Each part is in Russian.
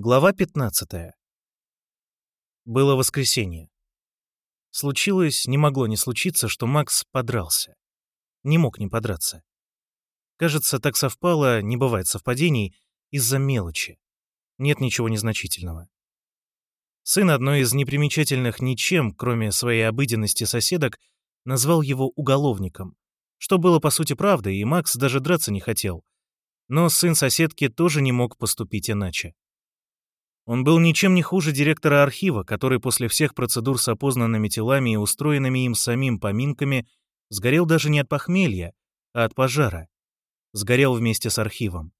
Глава 15. Было воскресенье. Случилось, не могло не случиться, что Макс подрался. Не мог не подраться. Кажется, так совпало, не бывает совпадений, из-за мелочи. Нет ничего незначительного. Сын одной из непримечательных ничем, кроме своей обыденности соседок, назвал его уголовником, что было по сути правдой, и Макс даже драться не хотел. Но сын соседки тоже не мог поступить иначе. Он был ничем не хуже директора архива, который после всех процедур с опознанными телами и устроенными им самим поминками сгорел даже не от похмелья, а от пожара. Сгорел вместе с архивом.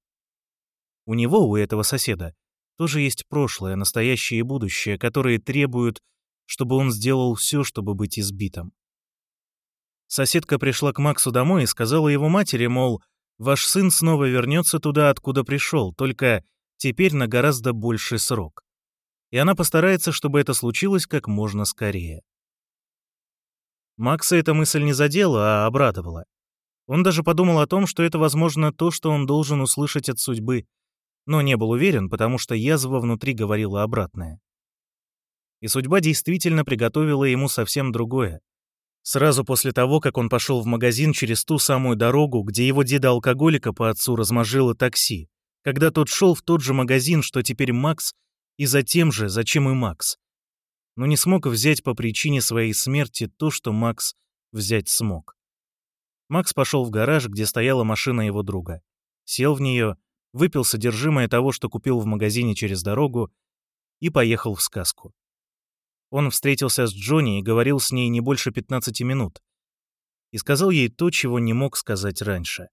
У него, у этого соседа, тоже есть прошлое, настоящее и будущее, которые требуют, чтобы он сделал все, чтобы быть избитым. Соседка пришла к Максу домой и сказала его матери, мол, «Ваш сын снова вернется туда, откуда пришел, только теперь на гораздо больший срок. И она постарается, чтобы это случилось как можно скорее». Макса эта мысль не задела, а обрадовала. Он даже подумал о том, что это, возможно, то, что он должен услышать от судьбы, но не был уверен, потому что язва внутри говорила обратное. И судьба действительно приготовила ему совсем другое. Сразу после того, как он пошел в магазин через ту самую дорогу, где его деда-алкоголика по отцу разможило такси, когда тот шел в тот же магазин, что теперь Макс, и за тем же, зачем и Макс. Но не смог взять по причине своей смерти то, что Макс взять смог. Макс пошел в гараж, где стояла машина его друга. Сел в нее, выпил содержимое того, что купил в магазине через дорогу, и поехал в сказку. Он встретился с Джонни и говорил с ней не больше 15 минут. И сказал ей то, чего не мог сказать раньше.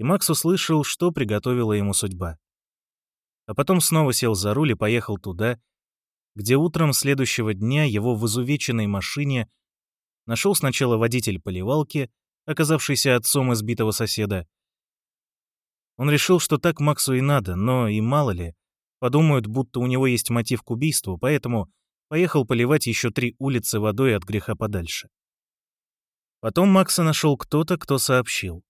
И Макс услышал, что приготовила ему судьба. А потом снова сел за руль и поехал туда, где утром следующего дня его в изувеченной машине нашел сначала водитель поливалки, оказавшийся отцом избитого соседа. Он решил, что так Максу и надо, но и мало ли, подумают, будто у него есть мотив к убийству, поэтому поехал поливать еще три улицы водой от греха подальше. Потом Макса нашел кто-то, кто сообщил.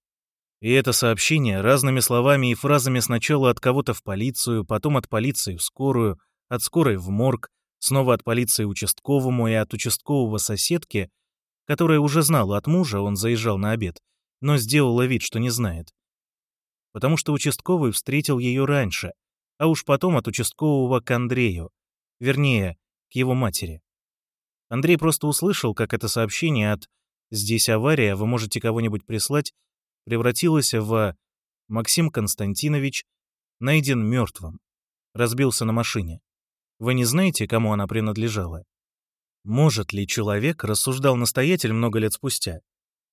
И это сообщение разными словами и фразами сначала от кого-то в полицию, потом от полиции в скорую, от скорой в морг, снова от полиции участковому и от участкового соседки, которая уже знала от мужа, он заезжал на обед, но сделала вид, что не знает. Потому что участковый встретил ее раньше, а уж потом от участкового к Андрею, вернее, к его матери. Андрей просто услышал, как это сообщение от «Здесь авария, вы можете кого-нибудь прислать» превратилось в «Максим Константинович найден мертвым, разбился на машине. Вы не знаете, кому она принадлежала?» Может ли человек, рассуждал настоятель много лет спустя,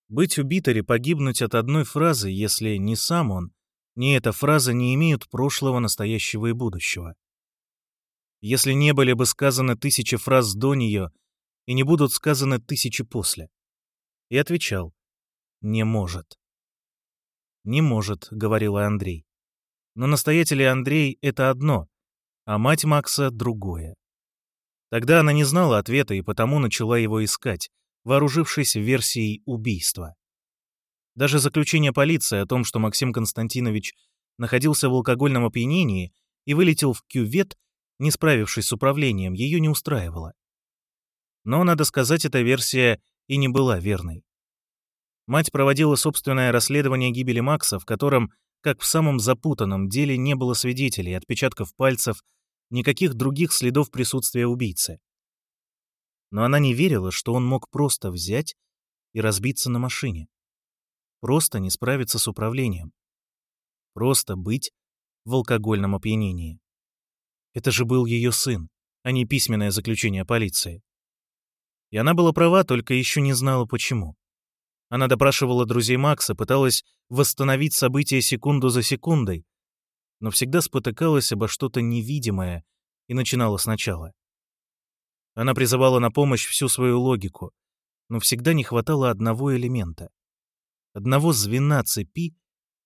быть убит или погибнуть от одной фразы, если ни сам он, ни эта фраза не имеют прошлого, настоящего и будущего? если не были бы сказаны тысячи фраз до нее и не будут сказаны тысячи после? И отвечал, не может. «Не может», — говорила Андрей. Но настоятель Андрей — это одно, а мать Макса — другое. Тогда она не знала ответа и потому начала его искать, вооружившись версией убийства. Даже заключение полиции о том, что Максим Константинович находился в алкогольном опьянении и вылетел в кювет, не справившись с управлением, ее не устраивало. Но, надо сказать, эта версия и не была верной. Мать проводила собственное расследование гибели Макса, в котором, как в самом запутанном деле, не было свидетелей, отпечатков пальцев, никаких других следов присутствия убийцы. Но она не верила, что он мог просто взять и разбиться на машине. Просто не справиться с управлением. Просто быть в алкогольном опьянении. Это же был ее сын, а не письменное заключение полиции. И она была права, только еще не знала почему. Она допрашивала друзей Макса, пыталась восстановить события секунду за секундой, но всегда спотыкалась обо что-то невидимое и начинала сначала. Она призывала на помощь всю свою логику, но всегда не хватало одного элемента. Одного звена цепи,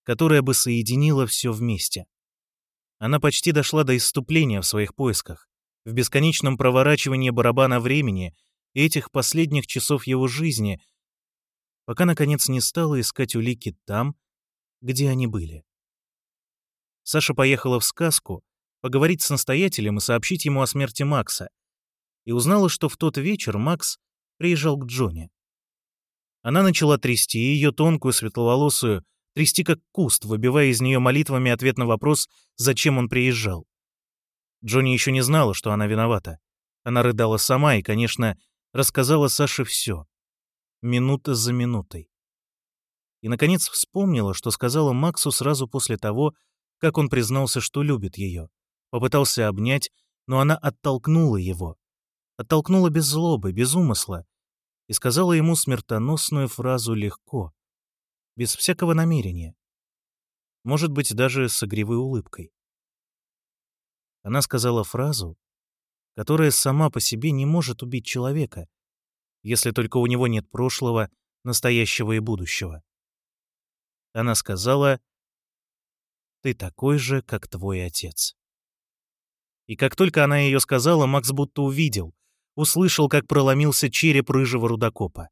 которое бы соединило все вместе. Она почти дошла до исступления в своих поисках, в бесконечном проворачивании барабана времени и этих последних часов его жизни, пока, наконец, не стала искать улики там, где они были. Саша поехала в сказку, поговорить с настоятелем и сообщить ему о смерти Макса, и узнала, что в тот вечер Макс приезжал к Джоне. Она начала трясти ее тонкую светловолосую, трясти как куст, выбивая из нее молитвами ответ на вопрос, зачем он приезжал. Джонни еще не знала, что она виновата. Она рыдала сама и, конечно, рассказала Саше все. Минута за минутой. И, наконец, вспомнила, что сказала Максу сразу после того, как он признался, что любит ее. Попытался обнять, но она оттолкнула его. Оттолкнула без злобы, без умысла, и сказала ему смертоносную фразу легко, без всякого намерения. Может быть, даже с игривой улыбкой. Она сказала фразу, которая сама по себе не может убить человека, если только у него нет прошлого, настоящего и будущего. Она сказала, «Ты такой же, как твой отец». И как только она ее сказала, Макс будто увидел, услышал, как проломился череп рыжего рудокопа.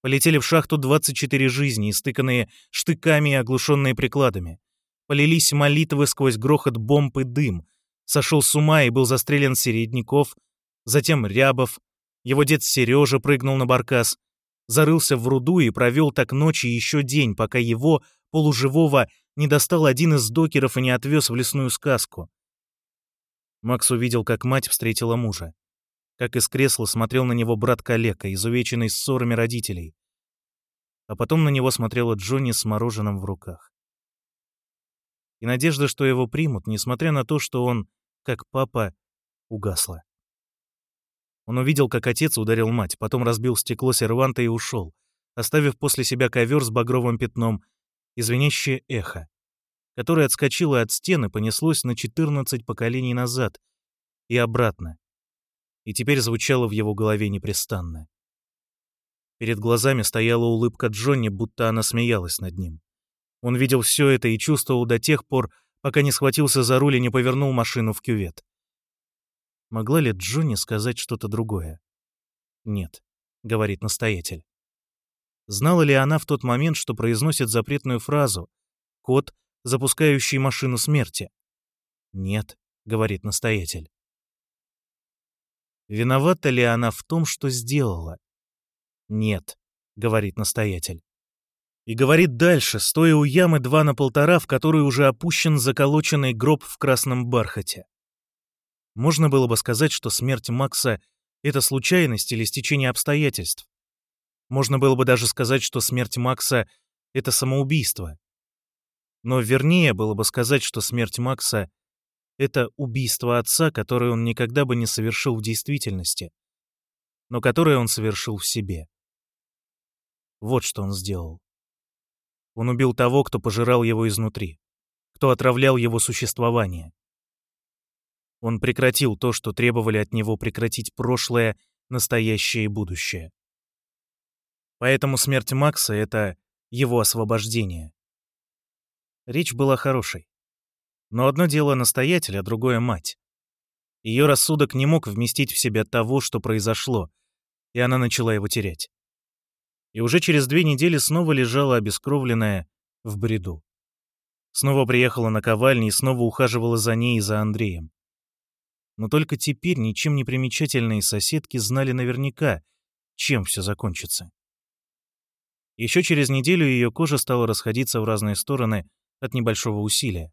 Полетели в шахту 24 жизни, истыканные штыками и оглушенные прикладами. Полились молитвы сквозь грохот бомб и дым. Сошел с ума и был застрелен Середняков, затем Рябов. Его дед Сережа прыгнул на баркас, зарылся в руду и провел так ночь и еще день, пока его, полуживого, не достал один из докеров и не отвез в лесную сказку. Макс увидел, как мать встретила мужа как из кресла смотрел на него брат калека, изувеченный ссорами родителей. А потом на него смотрела Джонни с мороженым в руках. И надежда, что его примут, несмотря на то, что он, как папа, угасла. Он увидел, как отец ударил мать, потом разбил стекло серванта и ушел, оставив после себя ковер с багровым пятном и звенящее эхо, которое отскочило от стены, понеслось на 14 поколений назад и обратно, и теперь звучало в его голове непрестанно. Перед глазами стояла улыбка Джонни, будто она смеялась над ним. Он видел все это и чувствовал до тех пор, пока не схватился за руль и не повернул машину в кювет. Могла ли Джонни сказать что-то другое? «Нет», — говорит настоятель. Знала ли она в тот момент, что произносит запретную фразу «Кот, запускающий машину смерти»? «Нет», — говорит настоятель. Виновата ли она в том, что сделала? Нет, говорит настоятель. И говорит дальше, стоя у ямы два на полтора, в которой уже опущен заколоченный гроб в красном бархате. Можно было бы сказать, что смерть Макса — это случайность или стечение обстоятельств. Можно было бы даже сказать, что смерть Макса — это самоубийство. Но вернее было бы сказать, что смерть Макса это убийство отца, которое он никогда бы не совершил в действительности, но которое он совершил в себе. Вот что он сделал. Он убил того, кто пожирал его изнутри, кто отравлял его существование. Он прекратил то, что требовали от него прекратить прошлое, настоящее и будущее. Поэтому смерть Макса — это его освобождение. Речь была хорошей. Но одно дело настоятель, а другое мать. Ее рассудок не мог вместить в себя того, что произошло, и она начала его терять. И уже через две недели снова лежала обескровленная в бреду. Снова приехала на ковальни и снова ухаживала за ней и за Андреем. Но только теперь ничем не примечательные соседки знали наверняка, чем все закончится. Еще через неделю ее кожа стала расходиться в разные стороны от небольшого усилия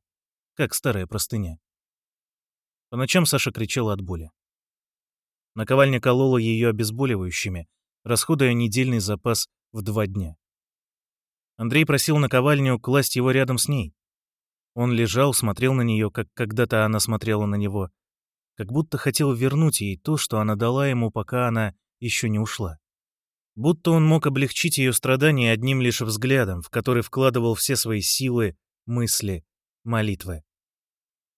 как старая простыня. По ночам Саша кричала от боли. Наковальня колола ее обезболивающими, расходуя недельный запас в два дня. Андрей просил наковальню класть его рядом с ней. Он лежал, смотрел на нее, как когда-то она смотрела на него, как будто хотел вернуть ей то, что она дала ему, пока она еще не ушла. Будто он мог облегчить ее страдания одним лишь взглядом, в который вкладывал все свои силы, мысли, молитвы.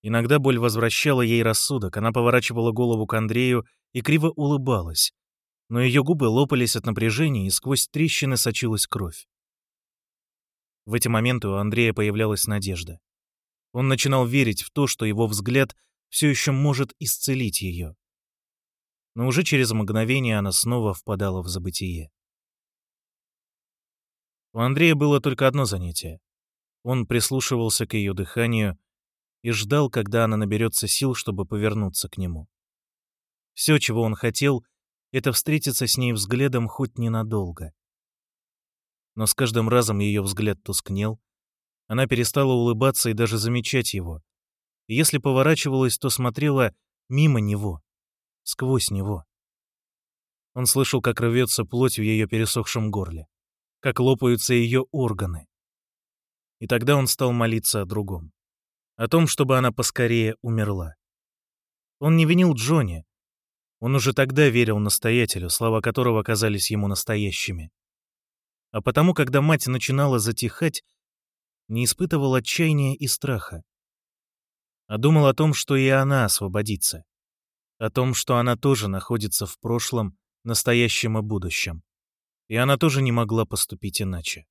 Иногда боль возвращала ей рассудок, она поворачивала голову к Андрею и криво улыбалась, но ее губы лопались от напряжения, и сквозь трещины сочилась кровь. В эти моменты у Андрея появлялась надежда. Он начинал верить в то, что его взгляд все еще может исцелить ее. Но уже через мгновение она снова впадала в забытие. У Андрея было только одно занятие. Он прислушивался к ее дыханию и ждал, когда она наберется сил, чтобы повернуться к нему. Все, чего он хотел, это встретиться с ней взглядом хоть ненадолго. Но с каждым разом ее взгляд тускнел, она перестала улыбаться и даже замечать его. Если поворачивалась, то смотрела мимо него, сквозь него. Он слышал, как рвется плоть в ее пересохшем горле, как лопаются ее органы. И тогда он стал молиться о другом. О том, чтобы она поскорее умерла. Он не винил Джонни. Он уже тогда верил настоятелю, слова которого казались ему настоящими. А потому, когда мать начинала затихать, не испытывал отчаяния и страха, а думал о том, что и она освободится, о том, что она тоже находится в прошлом, настоящем и будущем, и она тоже не могла поступить иначе.